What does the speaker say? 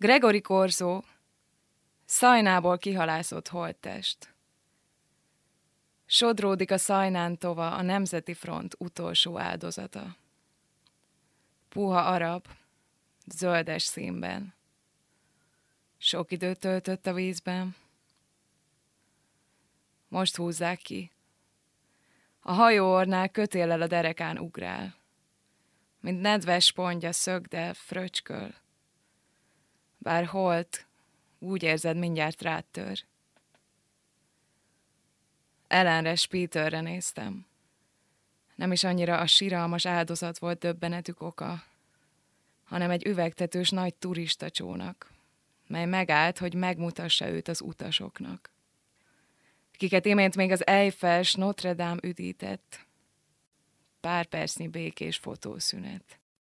Gregory Korzó, szajnából kihalászott holttest. Sodródik a szajnán tova a Nemzeti Front utolsó áldozata. Puha arab, zöldes színben. Sok időt töltött a vízben. Most húzzák ki. A hajóornál kötéllel a derekán ugrál. Mint nedves pontja szögdel, fröcsköl. Bár holt, úgy érzed, mindjárt rátör. Ellenre Peterre néztem. Nem is annyira a síralmas áldozat volt döbbenetük oka, hanem egy üvegtetős nagy turista csónak, mely megállt, hogy megmutassa őt az utasoknak. Kiket imént még az Eiffel Notre Dame üdített. Pár percnyi békés fotószünet.